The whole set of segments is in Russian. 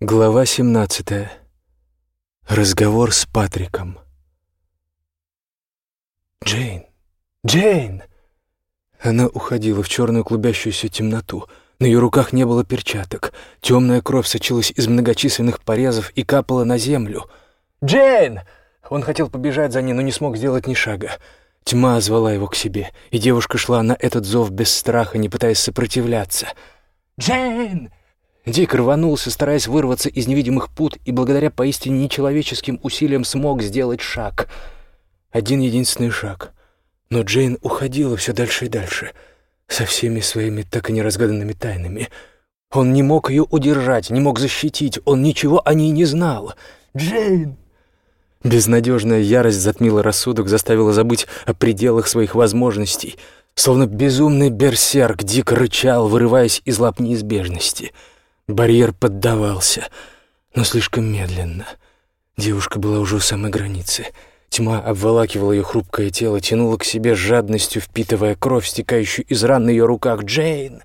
Глава 17. Разговор с Патриком. Джейн! Джейн! Она уходила в черную клубящуюся темноту. На ее руках не было перчаток. Темная кровь сочилась из многочисленных порезов и капала на землю. «Джейн!» Он хотел побежать за ней, но не смог сделать ни шага. Тьма звала его к себе, и девушка шла на этот зов без страха, не пытаясь сопротивляться. «Джейн!» Дик рванулся, стараясь вырваться из невидимых пут, и благодаря поистине нечеловеческим усилиям смог сделать шаг. Один единственный шаг. Но Джейн уходила все дальше и дальше, со всеми своими так и неразгаданными тайнами. Он не мог ее удержать, не мог защитить, он ничего о ней не знал. «Джейн!» Безнадежная ярость затмила рассудок, заставила забыть о пределах своих возможностей. Словно безумный берсерк дико рычал, вырываясь из лап неизбежности — Барьер поддавался, но слишком медленно. Девушка была уже у самой границы. Тьма обволакивала ее хрупкое тело, тянула к себе жадностью, впитывая кровь, стекающую из ран на ее руках. «Джейн!»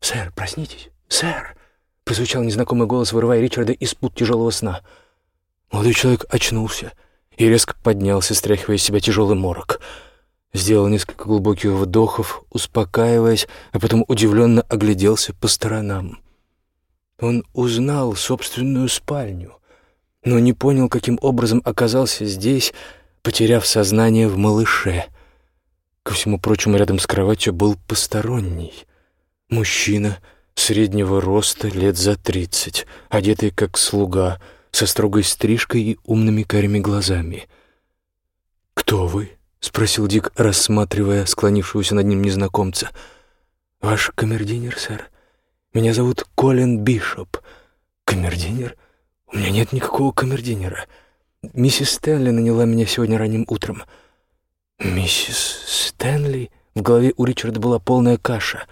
«Сэр, проснитесь! Сэр!» — прозвучал незнакомый голос, вырывая Ричарда из пут тяжелого сна. Молодой человек очнулся и резко поднялся, стряхивая из себя тяжелый морок. Сделал несколько глубоких вдохов, успокаиваясь, а потом удивленно огляделся по сторонам. Он узнал собственную спальню, но не понял, каким образом оказался здесь, потеряв сознание в малыше. Ко всему прочему, рядом с кроватью был посторонний. Мужчина среднего роста, лет за тридцать, одетый как слуга, со строгой стрижкой и умными карими глазами. «Кто вы?» — спросил Дик, рассматривая склонившегося над ним незнакомца. «Ваш камердинер, сэр?» Меня зовут Колин Бишоп. Камердинер? У меня нет никакого камердинера. Миссис Стэнли наняла меня сегодня ранним утром. Миссис Стэнли? В голове у Ричарда была полная каша.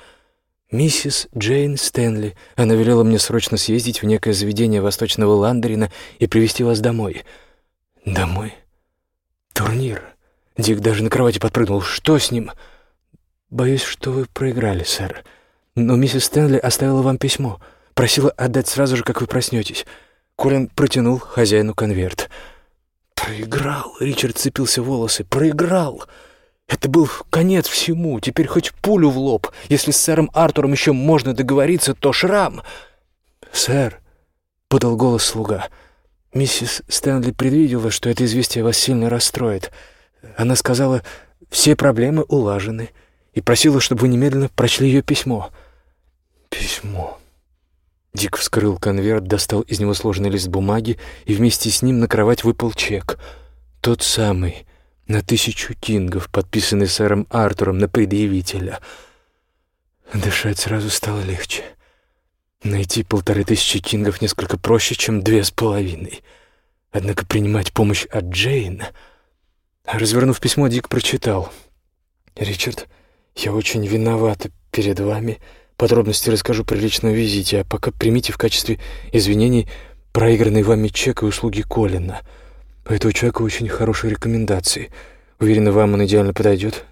Миссис Джейн Стэнли. Она велела мне срочно съездить в некое заведение восточного Ландерина и привезти вас домой. Домой? Турнир. Дик даже на кровати подпрыгнул. Что с ним? Боюсь, что вы проиграли, сэр. Но миссис Стэнли оставила вам письмо. Просила отдать сразу же, как вы проснетесь. Колин протянул хозяину конверт. Проиграл. Ричард цепился в волосы. Проиграл. Это был конец всему. Теперь хоть пулю в лоб. Если с сэром Артуром еще можно договориться, то шрам. «Сэр», — подал голос слуга, — «миссис Стэнли предвидела, что это известие вас сильно расстроит. Она сказала, все проблемы улажены, и просила, чтобы вы немедленно прочли ее письмо». Письмо. Дик вскрыл конверт, достал из него сложный лист бумаги, и вместе с ним на кровать выпал чек. Тот самый, на тысячу кингов, подписанный сэром Артуром на предъявителя. Дышать сразу стало легче. Найти полторы тысячи кингов несколько проще, чем две с половиной. Однако принимать помощь от Джейн... Развернув письмо, Дик прочитал. «Ричард, я очень виновата перед вами». Подробности расскажу при личном визите, а пока примите в качестве извинений проигранный вами чек и услуги Колина. У этого человека очень хорошие рекомендации. Уверена, вам он идеально подойдет.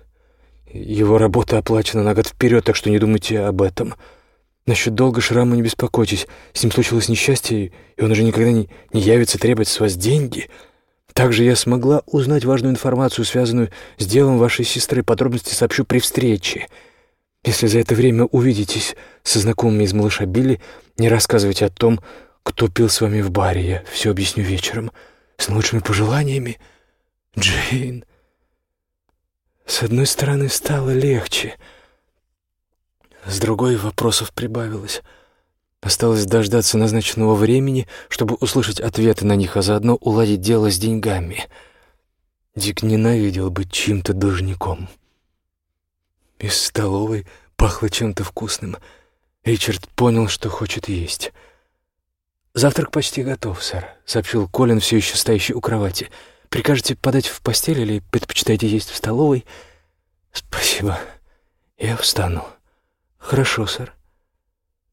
Его работа оплачена на год вперед, так что не думайте об этом. Насчет долга шрама не беспокойтесь. С ним случилось несчастье, и он уже никогда не, не явится требовать с вас деньги. Также я смогла узнать важную информацию, связанную с делом вашей сестры. Подробности сообщу при встрече. Если за это время увидитесь со знакомыми из малыша Билли, не рассказывайте о том, кто пил с вами в баре. Я все объясню вечером. С лучшими пожеланиями, Джейн. С одной стороны, стало легче. С другой вопросов прибавилось. Осталось дождаться назначенного времени, чтобы услышать ответы на них, а заодно уладить дело с деньгами. Дик ненавидел быть чьим-то должником. Из столовой пахло чем-то вкусным. Ричард понял, что хочет есть. «Завтрак почти готов, сэр», — сообщил Колин, все еще стоящий у кровати. «Прикажете подать в постель или предпочитаете есть в столовой?» «Спасибо. Я встану». «Хорошо, сэр».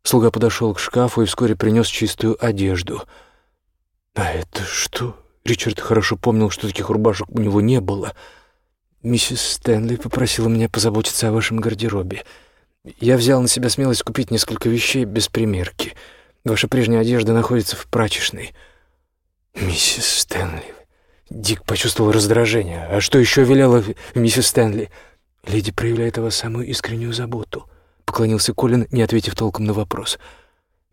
Слуга подошел к шкафу и вскоре принес чистую одежду. «А это что?» Ричард хорошо помнил, что таких рубашек у него не было — Миссис Стэнли попросила меня позаботиться о вашем гардеробе. Я взял на себя смелость купить несколько вещей без примерки. Ваша прежняя одежда находится в прачечной». «Миссис Стэнли...» Дик почувствовал раздражение. «А что еще велела миссис Стэнли?» «Леди проявляет о вас самую искреннюю заботу», — поклонился Колин, не ответив толком на вопрос.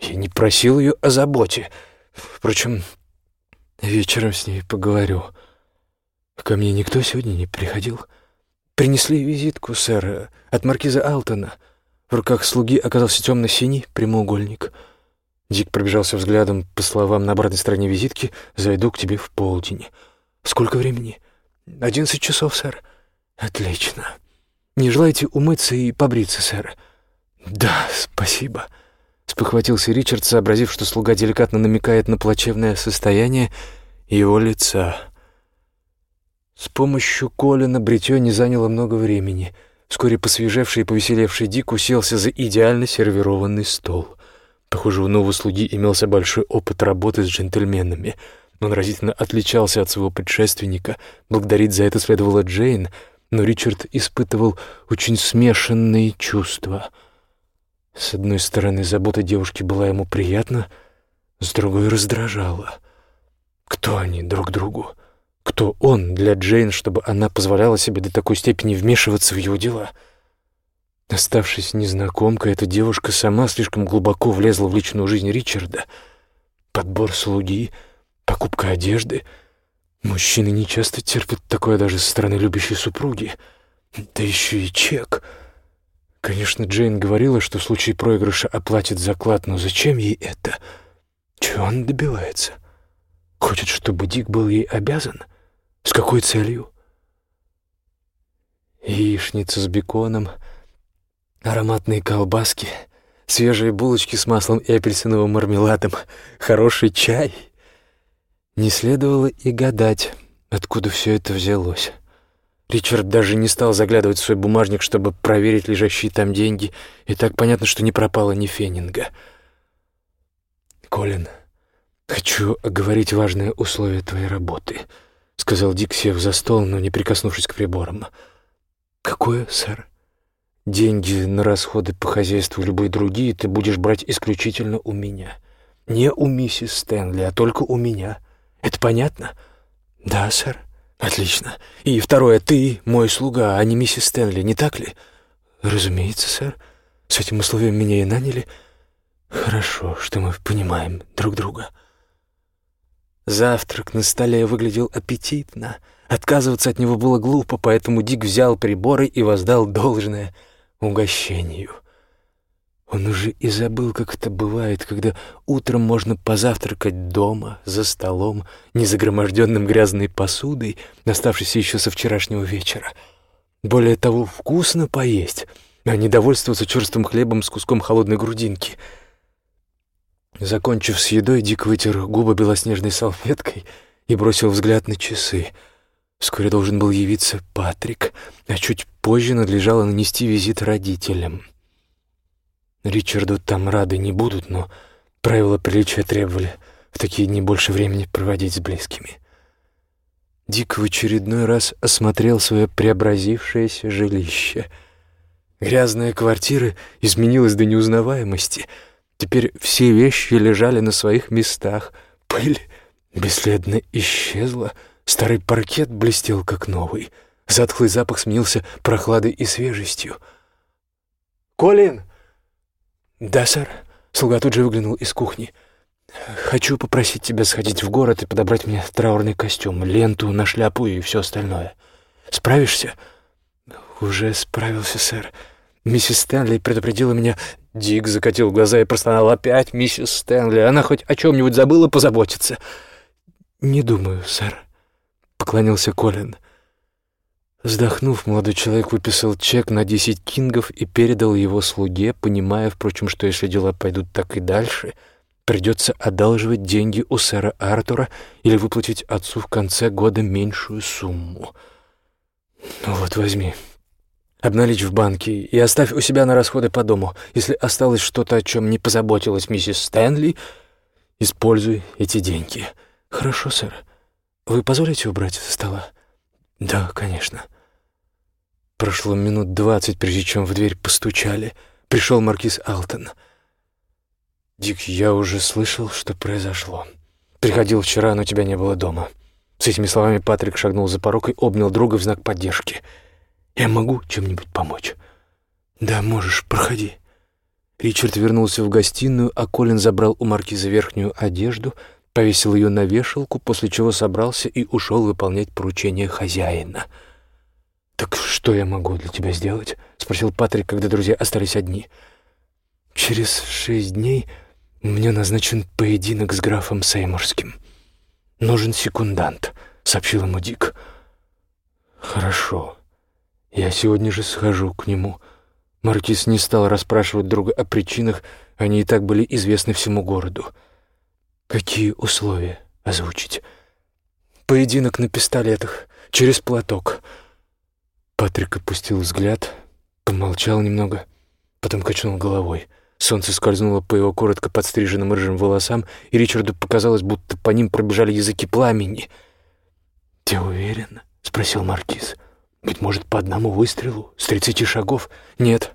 «Я не просил ее о заботе. Впрочем, вечером с ней поговорю. Ко мне никто сегодня не приходил. Принесли визитку, сэр, от маркиза Алтона. В руках слуги оказался темно-синий прямоугольник». Дик пробежался взглядом по словам на обратной стороне визитки «Зайду к тебе в полдень». «Сколько времени?» «Одиннадцать часов, сэр». «Отлично. Не желаете умыться и побриться, сэр?» «Да, спасибо», — спохватился Ричард, сообразив, что слуга деликатно намекает на плачевное состояние его лица. С помощью Колина бритье не заняло много времени. Вскоре посвежевший и повеселевший Дик уселся за идеально сервированный стол. Похоже, у нового слуги имелся большой опыт работы с джентльменами. Он разительно отличался от своего предшественника. Благодарить за это следовало Джейн, но Ричард испытывал очень смешанные чувства. С одной стороны, забота девушки была ему приятна, с другой — раздражала. Кто они друг другу? Кто он для Джейн, чтобы она позволяла себе до такой степени вмешиваться в его дела? Оставшись незнакомкой, эта девушка сама слишком глубоко влезла в личную жизнь Ричарда. Подбор слуги, покупка одежды. Мужчины не часто терпят такое даже со стороны любящей супруги. Да еще и чек. Конечно, Джейн говорила, что в случае проигрыша оплатит заклад, но зачем ей это? Чего он добивается? Хочет, чтобы Дик был ей обязан? С какой целью? Яичница с беконом, ароматные колбаски, свежие булочки с маслом и апельсиновым мармеладом, хороший чай. Не следовало и гадать, откуда все это взялось. Ричард даже не стал заглядывать в свой бумажник, чтобы проверить лежащие там деньги, и так понятно, что не пропало ни фенинга. «Колин, хочу оговорить важные условия твоей работы», — сказал Дик, сев за стол, но не прикоснувшись к приборам. «Какое, сэр?» «Деньги на расходы по хозяйству и любые другие ты будешь брать исключительно у меня. Не у миссис Стэнли, а только у меня. Это понятно?» «Да, сэр». «Отлично. И второе, ты мой слуга, а не миссис Стэнли, не так ли?» «Разумеется, сэр. С этим условием меня и наняли. Хорошо, что мы понимаем друг друга». Завтрак на столе выглядел аппетитно. Отказываться от него было глупо, поэтому Дик взял приборы и воздал должное угощению. Он уже и забыл, как это бывает, когда утром можно позавтракать дома, за столом, не загроможденным грязной посудой, оставшейся еще со вчерашнего вечера. Более того, вкусно поесть, а не довольствоваться черстым хлебом с куском холодной грудинки — Закончив с едой, Дик вытер губы белоснежной салфеткой и бросил взгляд на часы. Вскоре должен был явиться Патрик, а чуть позже надлежало нанести визит родителям. Ричарду там рады не будут, но правила приличия требовали в такие дни больше времени проводить с близкими. Дик в очередной раз осмотрел свое преобразившееся жилище. Грязная квартира изменилась до неузнаваемости — Теперь все вещи лежали на своих местах. Пыль бесследно исчезла. Старый паркет блестел, как новый. Затхлый запах сменился прохладой и свежестью. «Колин!» «Да, сэр». Слуга тут же выглянул из кухни. «Хочу попросить тебя сходить в город и подобрать мне траурный костюм, ленту на шляпу и все остальное. Справишься?» «Уже справился, сэр. Миссис Стэнли предупредила меня Дик закатил глаза и простонал опять миссис Стэнли. Она хоть о чем-нибудь забыла позаботиться? «Не думаю, сэр», — поклонился Колин. Вздохнув, молодой человек выписал чек на десять кингов и передал его слуге, понимая, впрочем, что если дела пойдут так и дальше, придется одалживать деньги у сэра Артура или выплатить отцу в конце года меньшую сумму. «Ну вот, возьми», Обналичь в банке и оставь у себя на расходы по дому. Если осталось что-то, о чем не позаботилась миссис Стэнли, используй эти деньги. Хорошо, сэр. Вы позволите убрать со стола? Да, конечно. Прошло минут двадцать, прежде чем в дверь постучали. Пришел маркиз Алтон. Дик, я уже слышал, что произошло. Приходил вчера, но тебя не было дома. С этими словами Патрик шагнул за порог и обнял друга в знак поддержки. Я могу чем-нибудь помочь? Да, можешь, проходи. Ричард вернулся в гостиную, а Колин забрал у маркиза верхнюю одежду, повесил ее на вешалку, после чего собрался и ушел выполнять поручение хозяина. «Так что я могу для тебя сделать?» — спросил Патрик, когда друзья остались одни. «Через шесть дней мне назначен поединок с графом Сеймурским. Нужен секундант», — сообщил ему Дик. «Хорошо. Я сегодня же схожу к нему». Маркиз не стал расспрашивать друга о причинах, они и так были известны всему городу. «Какие условия озвучить?» «Поединок на пистолетах, через платок». Патрик опустил взгляд, помолчал немного, потом качнул головой. Солнце скользнуло по его коротко подстриженным рыжим волосам, и Ричарду показалось, будто по ним пробежали языки пламени. «Ты уверен?» — спросил Маркиз. «Быть может, по одному выстрелу? С тридцати шагов?» «Нет.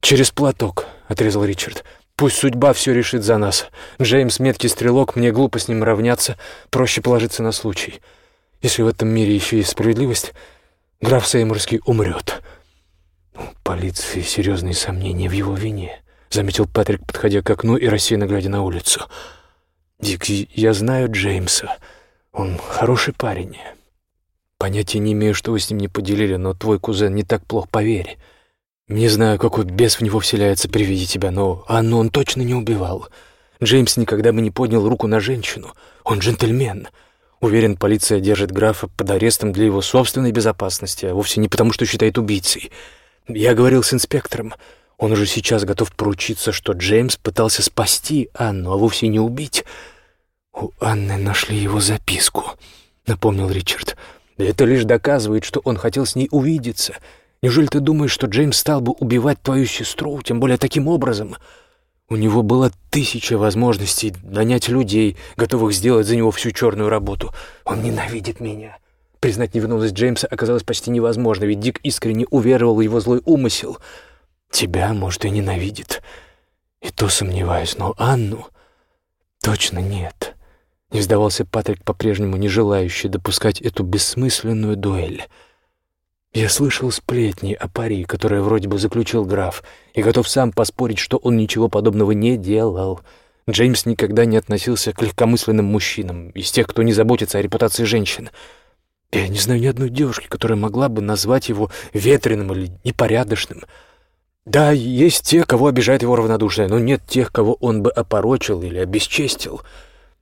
Через платок», — отрезал Ричард. «Пусть судьба все решит за нас. Джеймс — меткий стрелок, мне глупо с ним равняться, проще положиться на случай. Если в этом мире еще есть справедливость, граф Сеймурский умрет». У полиции серьезные сомнения в его вине, — заметил Патрик, подходя к окну и рассеянно глядя на улицу. «Дик, я знаю Джеймса. Он хороший парень». Понятия не имею, что вы с ним не поделили, но твой кузен не так плох, поверь. Не знаю, какой бес в него вселяется при виде тебя, но Анну он точно не убивал. Джеймс никогда бы не поднял руку на женщину. Он джентльмен. Уверен, полиция держит графа под арестом для его собственной безопасности, а вовсе не потому, что считает убийцей. Я говорил с инспектором. Он уже сейчас готов поручиться, что Джеймс пытался спасти Анну, а вовсе не убить. «У Анны нашли его записку», — напомнил Ричард. Это лишь доказывает, что он хотел с ней увидеться. Неужели ты думаешь, что Джеймс стал бы убивать твою сестру, тем более таким образом? У него было тысяча возможностей нанять людей, готовых сделать за него всю черную работу. Он ненавидит меня. Признать невиновность Джеймса оказалось почти невозможно, ведь Дик искренне уверовал в его злой умысел. Тебя, может, и ненавидит. И то сомневаюсь, но Анну точно нет. Не сдавался Патрик, по-прежнему не желающий допускать эту бессмысленную дуэль. Я слышал сплетни о пари, которые вроде бы заключил граф, и готов сам поспорить, что он ничего подобного не делал. Джеймс никогда не относился к легкомысленным мужчинам, из тех, кто не заботится о репутации женщин. Я не знаю ни одной девушки, которая могла бы назвать его ветреным или непорядочным. Да, есть те, кого обижает его равнодушие, но нет тех, кого он бы опорочил или обесчестил.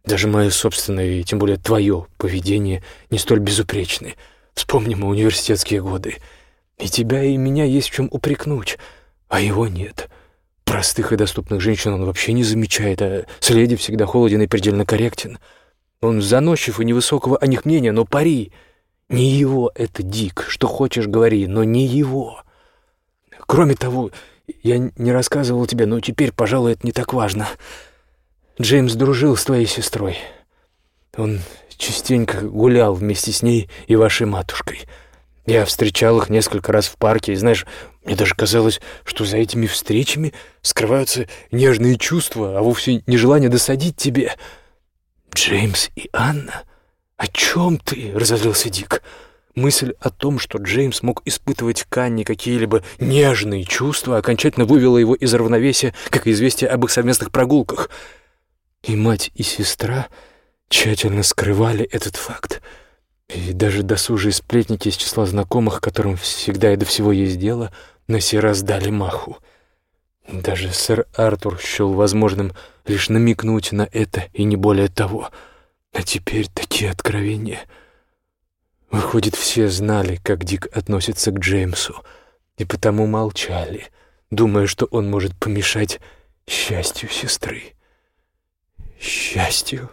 Даже мое собственное, и тем более твое поведение не столь безупречны. Вспомним университетские годы. И тебя, и меня есть в чем упрекнуть, а его нет. Простых и доступных женщин он вообще не замечает, а с леди всегда холоден и предельно корректен. Он заносчив и невысокого о них мнения, но пари. Не его это Дик, что хочешь говори, но не его. Кроме того, я не рассказывал тебе, но теперь, пожалуй, это не так важно. Джеймс дружил с твоей сестрой. Он частенько гулял вместе с ней и вашей матушкой. Я встречал их несколько раз в парке, и, знаешь, мне даже казалось, что за этими встречами скрываются нежные чувства, а вовсе не желание досадить тебе. Джеймс и Анна? О чем ты? — разозлился Дик. Мысль о том, что Джеймс мог испытывать к Анне какие-либо нежные чувства, окончательно вывела его из равновесия, как известие об их совместных прогулках — и мать, и сестра тщательно скрывали этот факт. И даже досужие сплетники из числа знакомых, которым всегда и до всего есть дело, на сей раз дали маху. Даже сэр Артур счел возможным лишь намекнуть на это и не более того. А теперь такие откровения. Выходит, все знали, как Дик относится к Джеймсу, и потому молчали, думая, что он может помешать счастью сестры счастью.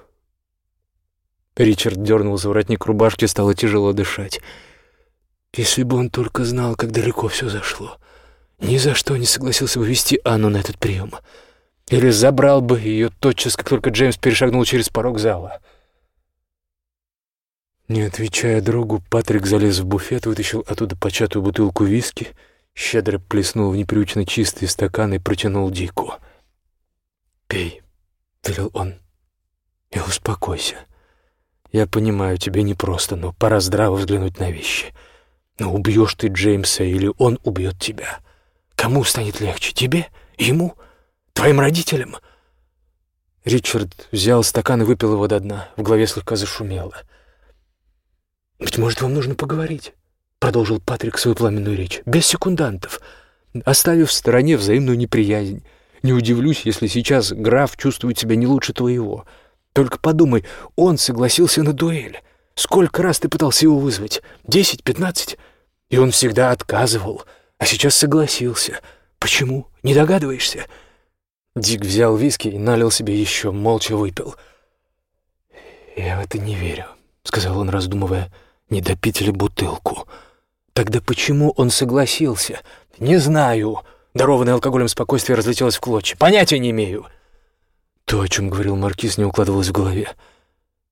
Ричард дернул за воротник рубашки, стало тяжело дышать. Если бы он только знал, как далеко все зашло, ни за что не согласился бы вести Анну на этот прием. Или забрал бы ее тотчас, как только Джеймс перешагнул через порог зала. Не отвечая другу, Патрик залез в буфет, вытащил оттуда початую бутылку виски, щедро плеснул в непривычно чистый стакан и протянул Дику. «Пей». — велел он. «И успокойся. Я понимаю, тебе непросто, но пора здраво взглянуть на вещи. Но убьешь ты Джеймса или он убьет тебя. Кому станет легче, тебе, ему, твоим родителям?» Ричард взял стакан и выпил его до дна. В голове слегка зашумело. «Быть может, вам нужно поговорить?» — продолжил Патрик свою пламенную речь. «Без секундантов, оставив в стороне взаимную неприязнь. Не удивлюсь, если сейчас граф чувствует себя не лучше твоего. Только подумай, он согласился на дуэль. Сколько раз ты пытался его вызвать? Десять, пятнадцать? И он всегда отказывал, а сейчас согласился. Почему? Не догадываешься?» Дик взял виски и налил себе еще, молча выпил. «Я в это не верю», — сказал он, раздумывая, — «не допить ли бутылку?» «Тогда почему он согласился?» «Не знаю». Дарованное алкоголем спокойствие разлетелось в клочья. «Понятия не имею». То, о чем говорил Маркиз, не укладывалось в голове.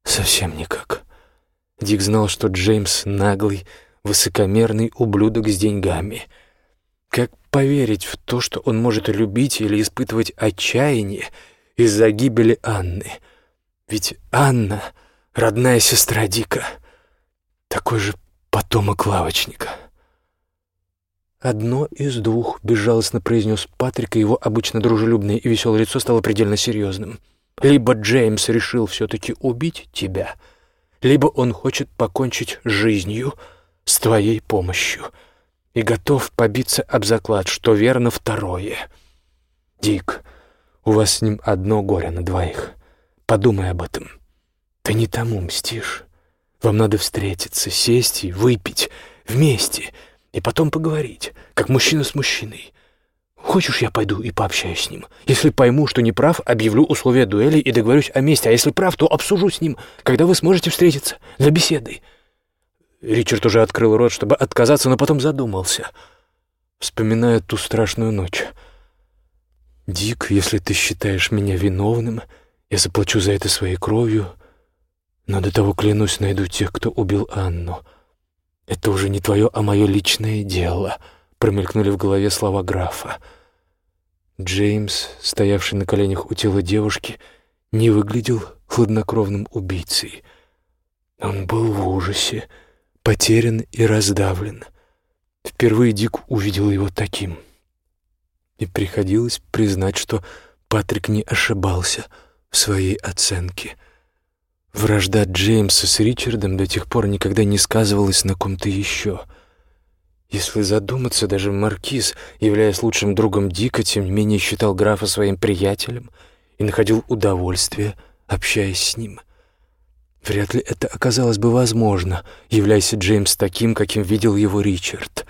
Совсем никак. Дик знал, что Джеймс — наглый, высокомерный ублюдок с деньгами — как поверить в то, что он может любить или испытывать отчаяние из-за гибели Анны? Ведь Анна — родная сестра Дика, такой же потомок лавочника. «Одно из двух», — безжалостно произнес Патрик, и его обычно дружелюбное и веселое лицо стало предельно серьезным. «Либо Джеймс решил все-таки убить тебя, либо он хочет покончить жизнью с твоей помощью» и готов побиться об заклад, что верно второе. Дик, у вас с ним одно горе на двоих. Подумай об этом. Ты не тому мстишь. Вам надо встретиться, сесть и выпить вместе, и потом поговорить, как мужчина с мужчиной. Хочешь, я пойду и пообщаюсь с ним? Если пойму, что не прав, объявлю условия дуэли и договорюсь о месте, а если прав, то обсужу с ним, когда вы сможете встретиться за беседой. Ричард уже открыл рот, чтобы отказаться, но потом задумался, вспоминая ту страшную ночь. «Дик, если ты считаешь меня виновным, я заплачу за это своей кровью, но до того, клянусь, найду тех, кто убил Анну. Это уже не твое, а мое личное дело», — промелькнули в голове слова графа. Джеймс, стоявший на коленях у тела девушки, не выглядел хладнокровным убийцей. Он был в ужасе, — потерян и раздавлен. Впервые Дик увидел его таким. И приходилось признать, что Патрик не ошибался в своей оценке. Вражда Джеймса с Ричардом до тех пор никогда не сказывалась на ком-то еще. Если задуматься, даже Маркиз, являясь лучшим другом Дика, тем не менее считал графа своим приятелем и находил удовольствие, общаясь с ним — Вряд ли это оказалось бы возможно, являясь Джеймс таким, каким видел его Ричард.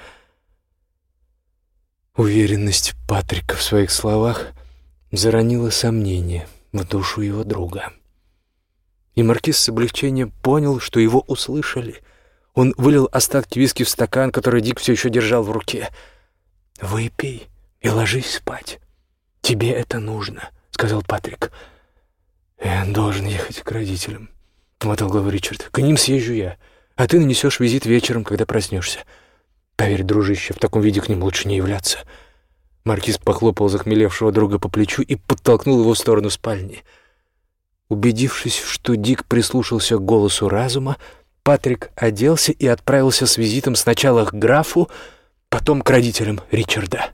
Уверенность Патрика в своих словах заронила сомнение в душу его друга. И Маркиз с облегчением понял, что его услышали. Он вылил остатки виски в стакан, который Дик все еще держал в руке. «Выпей и ложись спать. Тебе это нужно», — сказал Патрик. «Я должен ехать к родителям. — помотал головой Ричард. «К ним съезжу я, а ты нанесешь визит вечером, когда проснешься. Поверь, дружище, в таком виде к ним лучше не являться». Маркиз похлопал захмелевшего друга по плечу и подтолкнул его в сторону спальни. Убедившись, что Дик прислушался к голосу разума, Патрик оделся и отправился с визитом сначала к графу, потом к родителям Ричарда.